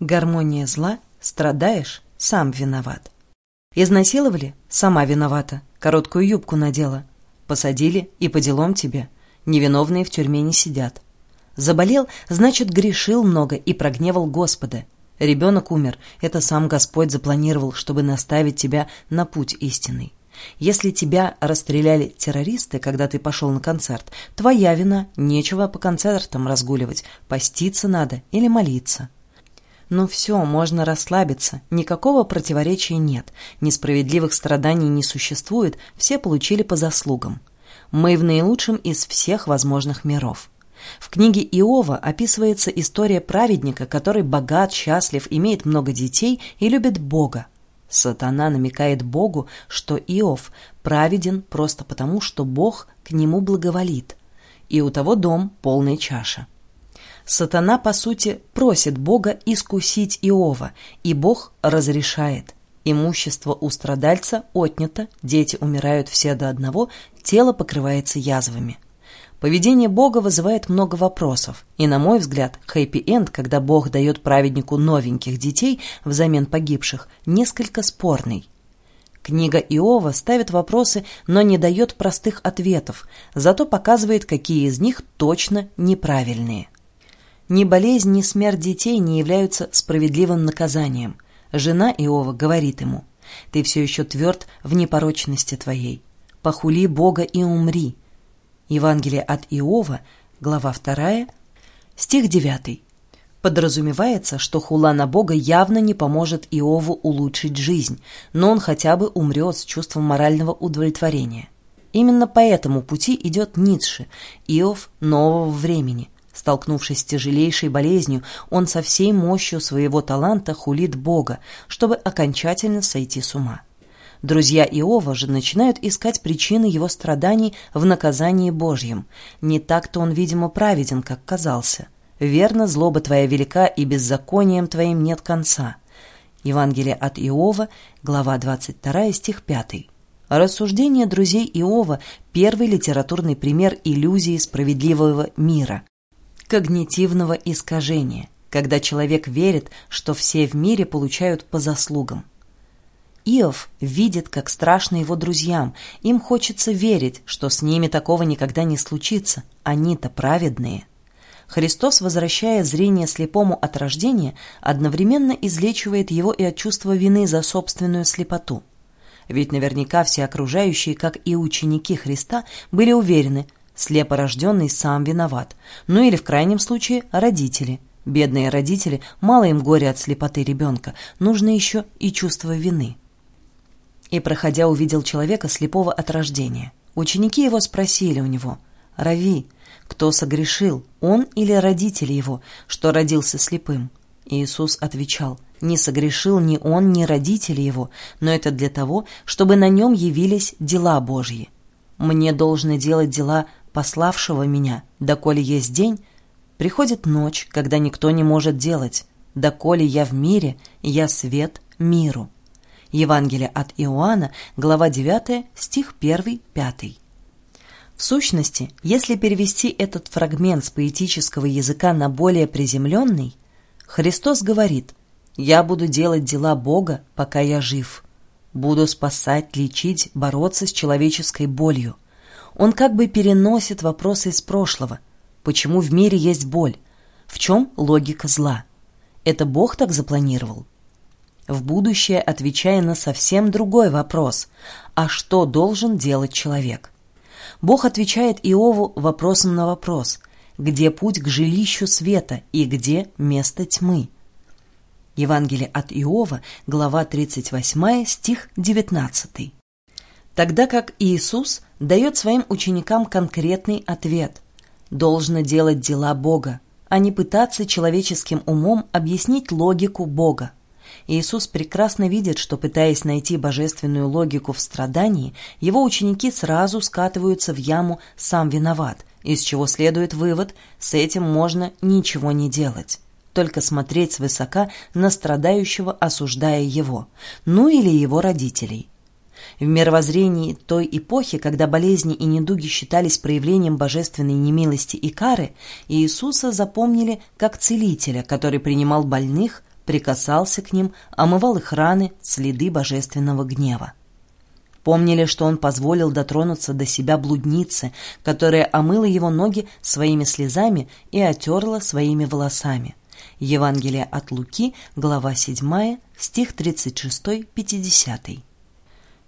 Гармония зла, страдаешь, сам виноват. Изнасиловали? Сама виновата. Короткую юбку надела. Посадили и по делам тебе. Невиновные в тюрьме не сидят. Заболел, значит, грешил много и прогневал Господа. Ребенок умер, это сам Господь запланировал, чтобы наставить тебя на путь истинный. Если тебя расстреляли террористы, когда ты пошел на концерт, твоя вина, нечего по концертам разгуливать, поститься надо или молиться. Ну все, можно расслабиться, никакого противоречия нет, несправедливых страданий не существует, все получили по заслугам. Мы в наилучшем из всех возможных миров. В книге Иова описывается история праведника, который богат, счастлив, имеет много детей и любит Бога. Сатана намекает Богу, что Иов праведен просто потому, что Бог к нему благоволит, и у того дом полная чаша. Сатана, по сути, просит Бога искусить Иова, и Бог разрешает. Имущество у страдальца отнято, дети умирают все до одного, тело покрывается язвами. Поведение Бога вызывает много вопросов, и, на мой взгляд, хэппи-энд, когда Бог дает праведнику новеньких детей взамен погибших, несколько спорный. Книга Иова ставит вопросы, но не дает простых ответов, зато показывает, какие из них точно неправильные. Ни болезнь, ни смерть детей не являются справедливым наказанием. Жена Иова говорит ему, «Ты все еще тверд в непорочности твоей. Похули Бога и умри, Евангелие от Иова, глава 2, стих 9. Подразумевается, что хула на Бога явно не поможет Иову улучшить жизнь, но он хотя бы умрет с чувством морального удовлетворения. Именно по этому пути идет Ницше, Иов нового времени. Столкнувшись с тяжелейшей болезнью, он со всей мощью своего таланта хулит Бога, чтобы окончательно сойти с ума. Друзья Иова же начинают искать причины его страданий в наказании Божьем. Не так-то он, видимо, праведен, как казался. Верно, злоба твоя велика, и беззаконием твоим нет конца. Евангелие от Иова, глава 22, стих 5. Рассуждение друзей Иова – первый литературный пример иллюзии справедливого мира, когнитивного искажения, когда человек верит, что все в мире получают по заслугам. Иов видит, как страшно его друзьям. Им хочется верить, что с ними такого никогда не случится. Они-то праведные. Христос, возвращая зрение слепому от рождения, одновременно излечивает его и от чувства вины за собственную слепоту. Ведь наверняка все окружающие, как и ученики Христа, были уверены, слепорожденный сам виноват. Ну или в крайнем случае родители. Бедные родители, мало им горя от слепоты ребенка, нужно еще и чувство вины. И, проходя, увидел человека слепого от рождения. Ученики его спросили у него, «Рави, кто согрешил, он или родители его, что родился слепым?» Иисус отвечал, «Не согрешил ни он, ни родители его, но это для того, чтобы на нем явились дела Божьи. Мне должны делать дела пославшего меня, доколе есть день, приходит ночь, когда никто не может делать, доколе я в мире, я свет миру». Евангелие от Иоанна, глава 9, стих 1-5. В сущности, если перевести этот фрагмент с поэтического языка на более приземленный, Христос говорит «Я буду делать дела Бога, пока я жив. Буду спасать, лечить, бороться с человеческой болью». Он как бы переносит вопросы из прошлого. Почему в мире есть боль? В чем логика зла? Это Бог так запланировал? в будущее отвечая на совсем другой вопрос «А что должен делать человек?». Бог отвечает Иову вопросом на вопрос «Где путь к жилищу света и где место тьмы?». Евангелие от Иова, глава 38, стих 19. Тогда как Иисус дает своим ученикам конкретный ответ «Должно делать дела Бога, а не пытаться человеческим умом объяснить логику Бога». Иисус прекрасно видит, что, пытаясь найти божественную логику в страдании, его ученики сразу скатываются в яму «сам виноват», из чего следует вывод «с этим можно ничего не делать» только смотреть свысока на страдающего, осуждая его, ну или его родителей. В мировоззрении той эпохи, когда болезни и недуги считались проявлением божественной немилости и кары, Иисуса запомнили как целителя, который принимал больных, прикасался к ним, омывал их раны, следы божественного гнева. Помнили, что он позволил дотронуться до себя блуднице, которая омыла его ноги своими слезами и отерла своими волосами. Евангелие от Луки, глава 7, стих 36-50.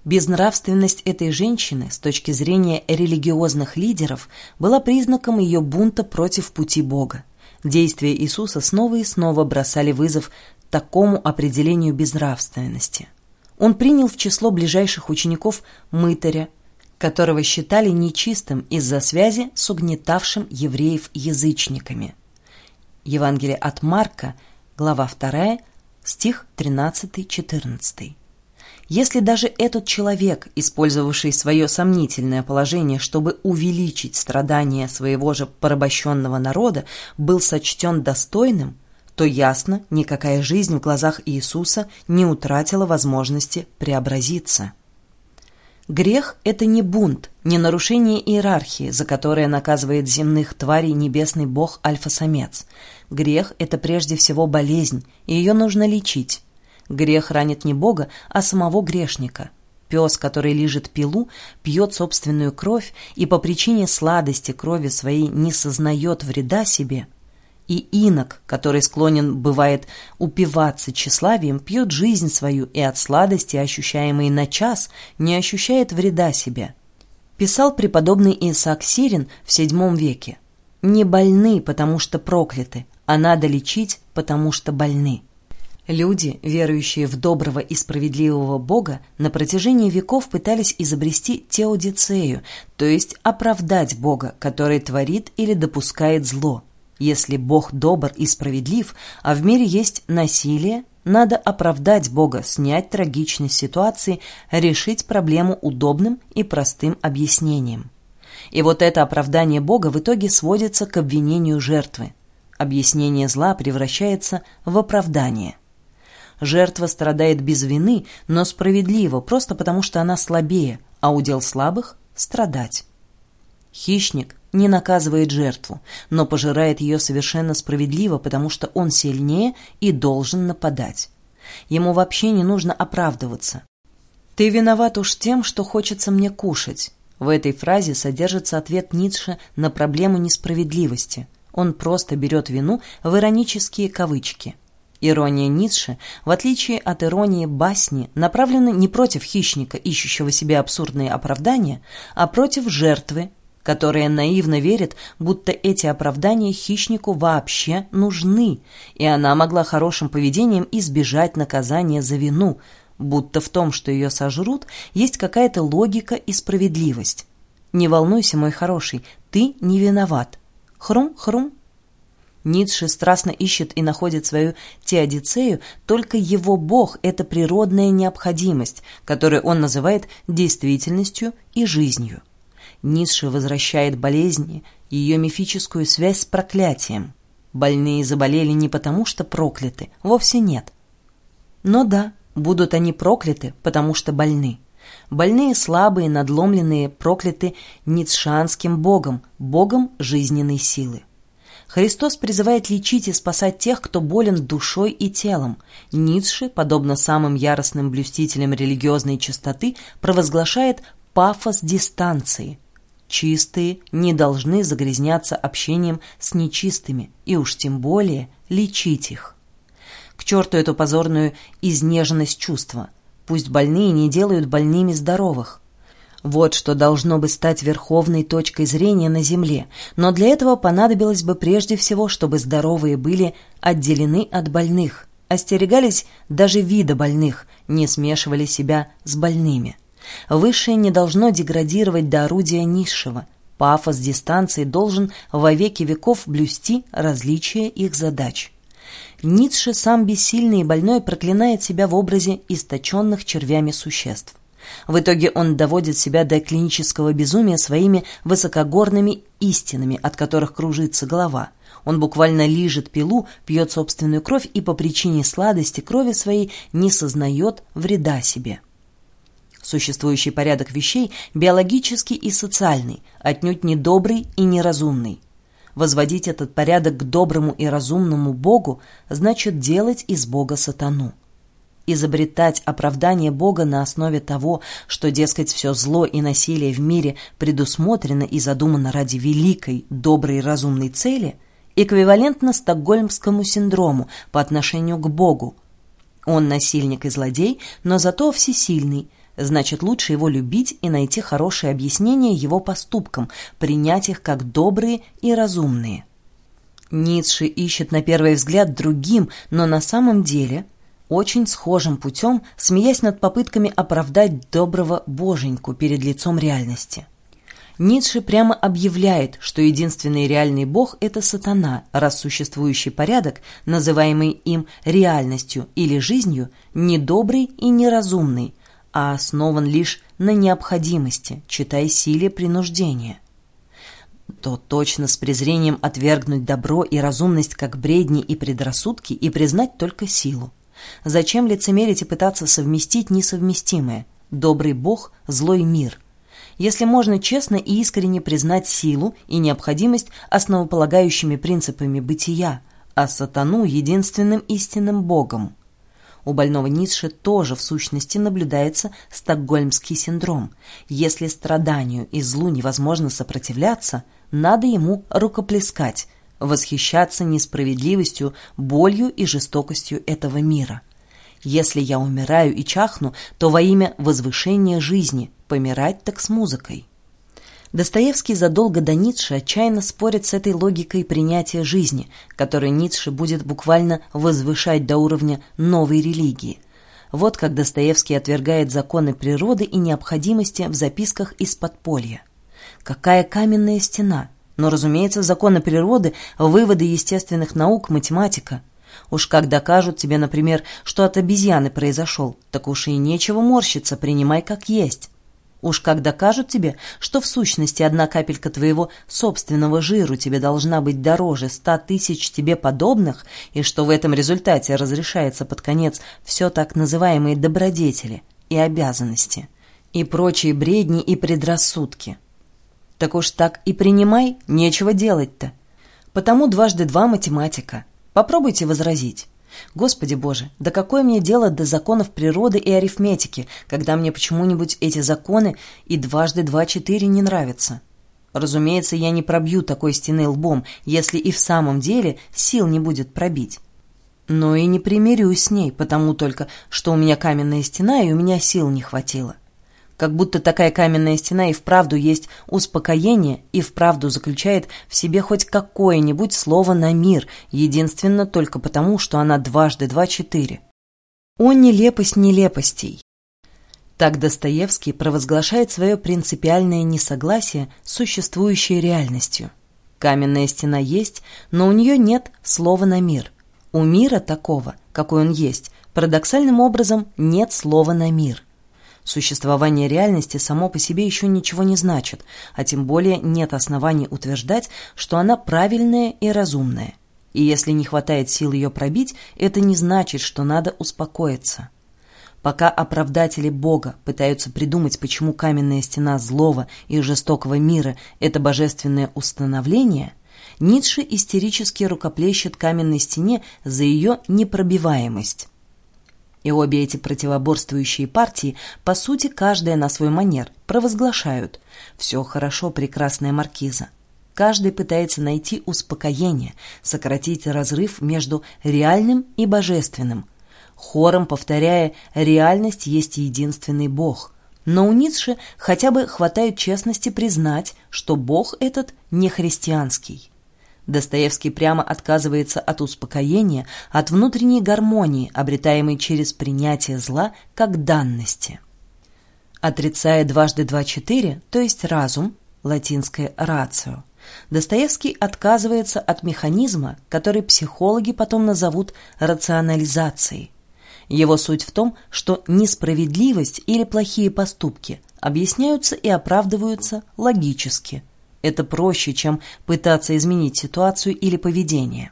Безнравственность этой женщины с точки зрения религиозных лидеров была признаком ее бунта против пути Бога. Действия Иисуса снова и снова бросали вызов такому определению безнравственности. Он принял в число ближайших учеников мытаря, которого считали нечистым из-за связи с угнетавшим евреев язычниками. Евангелие от Марка, глава 2, стих 13-14. Если даже этот человек, использовавший свое сомнительное положение, чтобы увеличить страдания своего же порабощенного народа, был сочтен достойным, то ясно, никакая жизнь в глазах Иисуса не утратила возможности преобразиться. Грех – это не бунт, не нарушение иерархии, за которое наказывает земных тварей небесный бог Альфа-самец. Грех – это прежде всего болезнь, и ее нужно лечить. Грех ранит не Бога, а самого грешника. Пес, который лижет пилу, пьет собственную кровь и по причине сладости крови своей не сознает вреда себе – и инок, который склонен, бывает, упиваться тщеславием, пьет жизнь свою и от сладости, ощущаемой на час, не ощущает вреда себе. Писал преподобный Исаак Сирин в VII веке. «Не больны, потому что прокляты, а надо лечить, потому что больны». Люди, верующие в доброго и справедливого Бога, на протяжении веков пытались изобрести теодицею, то есть оправдать Бога, который творит или допускает зло – если Бог добр и справедлив, а в мире есть насилие, надо оправдать Бога, снять трагичность ситуации, решить проблему удобным и простым объяснением. И вот это оправдание Бога в итоге сводится к обвинению жертвы. Объяснение зла превращается в оправдание. Жертва страдает без вины, но справедливо, просто потому что она слабее, а удел слабых – страдать. Хищник не наказывает жертву, но пожирает ее совершенно справедливо, потому что он сильнее и должен нападать. Ему вообще не нужно оправдываться. «Ты виноват уж тем, что хочется мне кушать». В этой фразе содержится ответ Ницше на проблему несправедливости. Он просто берет вину в иронические кавычки. Ирония Ницше, в отличие от иронии басни, направлена не против хищника, ищущего себе абсурдные оправдания, а против жертвы, которая наивно верит, будто эти оправдания хищнику вообще нужны, и она могла хорошим поведением избежать наказания за вину, будто в том, что ее сожрут, есть какая-то логика и справедливость. Не волнуйся, мой хороший, ты не виноват. Хрум-хрум. Ницше страстно ищет и находит свою теодицею, только его бог – это природная необходимость, которую он называет действительностью и жизнью. Ницше возвращает болезни ее мифическую связь с проклятием. Больные заболели не потому, что прокляты, вовсе нет. Но да, будут они прокляты, потому что больны. Больные, слабые, надломленные, прокляты ницшанским богом, богом жизненной силы. Христос призывает лечить и спасать тех, кто болен душой и телом. Ницше, подобно самым яростным блюстителям религиозной чистоты, провозглашает пафос дистанции – Чистые не должны загрязняться общением с нечистыми и уж тем более лечить их. К черту эту позорную изнеженность чувства. Пусть больные не делают больными здоровых. Вот что должно бы стать верховной точкой зрения на Земле, но для этого понадобилось бы прежде всего, чтобы здоровые были отделены от больных, остерегались даже вида больных, не смешивали себя с больными. Высшее не должно деградировать до орудия низшего. Пафос дистанции должен во веки веков блюсти различия их задач. Ницше сам бессильный и больной проклинает себя в образе источенных червями существ. В итоге он доводит себя до клинического безумия своими высокогорными истинами, от которых кружится голова. Он буквально лижет пилу, пьет собственную кровь и по причине сладости крови своей не сознает вреда себе. Существующий порядок вещей биологический и социальный, отнюдь не добрый и неразумный. Возводить этот порядок к доброму и разумному Богу значит делать из Бога сатану. Изобретать оправдание Бога на основе того, что, дескать, все зло и насилие в мире предусмотрено и задумано ради великой, доброй разумной цели, эквивалентно стокгольмскому синдрому по отношению к Богу. Он насильник и злодей, но зато всесильный, значит, лучше его любить и найти хорошее объяснение его поступкам, принять их как добрые и разумные. Ницше ищет на первый взгляд другим, но на самом деле очень схожим путем, смеясь над попытками оправдать доброго боженьку перед лицом реальности. Ницше прямо объявляет, что единственный реальный бог – это сатана, раз существующий порядок, называемый им реальностью или жизнью, недобрый и неразумный, а основан лишь на необходимости, читай силе принуждения. То точно с презрением отвергнуть добро и разумность как бредни и предрассудки и признать только силу. Зачем лицемерить и пытаться совместить несовместимое? Добрый Бог, злой мир. Если можно честно и искренне признать силу и необходимость основополагающими принципами бытия, а сатану единственным истинным Богом. У больного Ницше тоже в сущности наблюдается стокгольмский синдром. Если страданию и злу невозможно сопротивляться, надо ему рукоплескать, восхищаться несправедливостью, болью и жестокостью этого мира. Если я умираю и чахну, то во имя возвышения жизни, помирать так с музыкой. Достоевский задолго до Ницше отчаянно спорит с этой логикой принятия жизни, которую Ницше будет буквально возвышать до уровня новой религии. Вот как Достоевский отвергает законы природы и необходимости в записках из подполья. Какая каменная стена! Но, разумеется, законы природы, выводы естественных наук, математика. Уж как докажут тебе, например, что от обезьяны произошел, так уж и нечего морщиться, принимай как есть. Уж как докажут тебе, что в сущности одна капелька твоего собственного жиру тебе должна быть дороже ста тысяч тебе подобных, и что в этом результате разрешается под конец все так называемые добродетели и обязанности, и прочие бредни и предрассудки. Так уж так и принимай, нечего делать-то. Потому дважды два математика. Попробуйте возразить. Господи Боже, да какое мне дело до законов природы и арифметики, когда мне почему-нибудь эти законы и дважды два четыре не нравятся? Разумеется, я не пробью такой стены лбом, если и в самом деле сил не будет пробить. Но и не примирюсь с ней, потому только, что у меня каменная стена и у меня сил не хватило как будто такая каменная стена и вправду есть успокоение и вправду заключает в себе хоть какое-нибудь слово на мир, единственно только потому, что она дважды два четыре. О нелепость нелепостей! Так Достоевский провозглашает свое принципиальное несогласие с существующей реальностью. Каменная стена есть, но у нее нет слова на мир. У мира такого, какой он есть, парадоксальным образом нет слова на мир. Существование реальности само по себе еще ничего не значит, а тем более нет оснований утверждать, что она правильная и разумная. И если не хватает сил ее пробить, это не значит, что надо успокоиться. Пока оправдатели Бога пытаются придумать, почему каменная стена злого и жестокого мира – это божественное установление, Ницше истерически рукоплещет каменной стене за ее непробиваемость. И обе эти противоборствующие партии, по сути, каждая на свой манер, провозглашают «все хорошо, прекрасная маркиза». Каждый пытается найти успокоение, сократить разрыв между реальным и божественным, хором повторяя «реальность есть единственный Бог». Но у Ницше хотя бы хватает честности признать, что Бог этот не христианский. Достоевский прямо отказывается от успокоения, от внутренней гармонии, обретаемой через принятие зла как данности. Отрицая дважды два четыре, то есть разум, латинское «рацио», Достоевский отказывается от механизма, который психологи потом назовут рационализацией. Его суть в том, что несправедливость или плохие поступки объясняются и оправдываются логически – это проще, чем пытаться изменить ситуацию или поведение.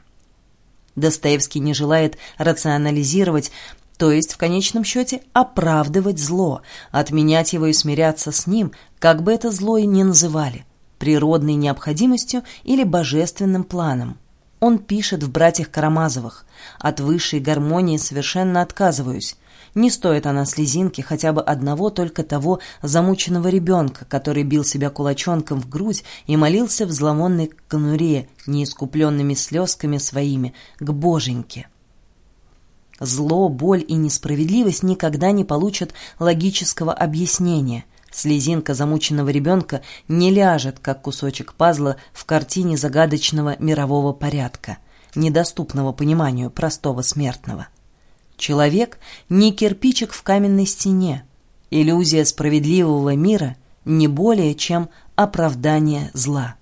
Достоевский не желает рационализировать, то есть в конечном счете оправдывать зло, отменять его и смиряться с ним, как бы это зло и ни называли. природной необходимостью или божественным планом. Он пишет в «Братьях Карамазовых» «От высшей гармонии совершенно отказываюсь. Не стоит она слезинки хотя бы одного только того замученного ребенка, который бил себя кулачонком в грудь и молился в зловонной конуре, неискупленными слезками своими, к Боженьке». Зло, боль и несправедливость никогда не получат логического объяснения – Слезинка замученного ребенка не ляжет, как кусочек пазла в картине загадочного мирового порядка, недоступного пониманию простого смертного. Человек — не кирпичик в каменной стене. Иллюзия справедливого мира не более, чем оправдание зла.